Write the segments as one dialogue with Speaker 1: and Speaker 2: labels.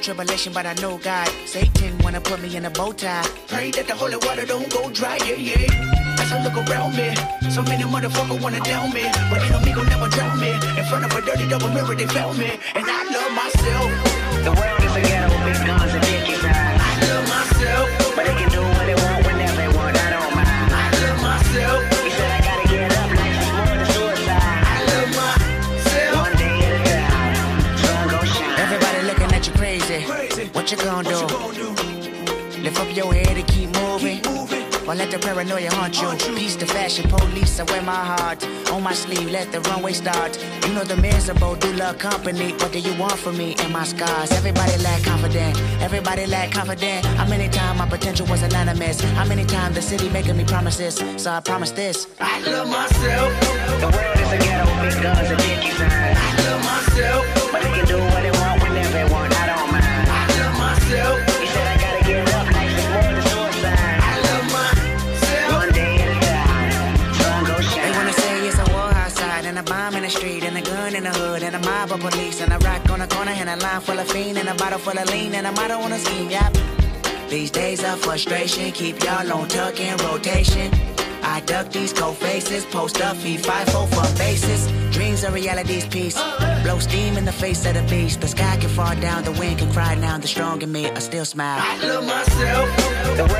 Speaker 1: Tribulation, but I know God. Satan wanna put me in a bow tie. Pray that the holy water don't go dry, yeah, yeah. As I look around me, so many motherfuckers wanna down me. But enemy gon' never drown me. In front of a dirty double mirror, they found me. And I love myself.
Speaker 2: The world What
Speaker 1: you gonna do? Lift up your head and keep moving. Or let the paranoia haunt you. Peace the fashion police, I wear my heart on my sleeve. Let the runway start. You know the miserable do love company. What do you want from me and my scars? Everybody lack confident. Everybody lack confident. How many times my potential was anonymous? How many times the city making me promises? So I promise this. I love myself.
Speaker 2: The world is a ghetto, big guns and dick inside.
Speaker 1: I love myself. In the hood, and a mob of police, and a rock on the corner, and a line full of fiend, and a bottle full of lean, and a motto on a scheme, yep. These days of frustration keep y'all on tuck in rotation. I duck these cold faces, post up, feed five four for bases. Dreams are reality's piece. Blow steam in the face of the beast. The sky can fall down, the wind can cry now. The strong in me, I still smile. I love myself.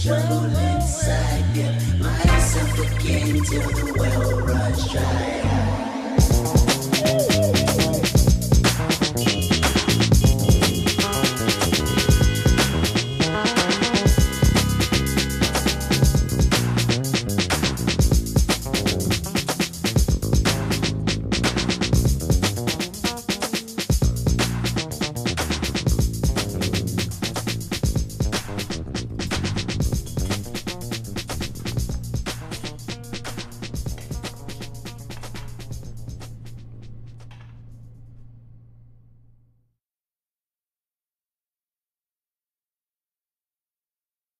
Speaker 1: Jungle inside. Get myself again till the well runs dry.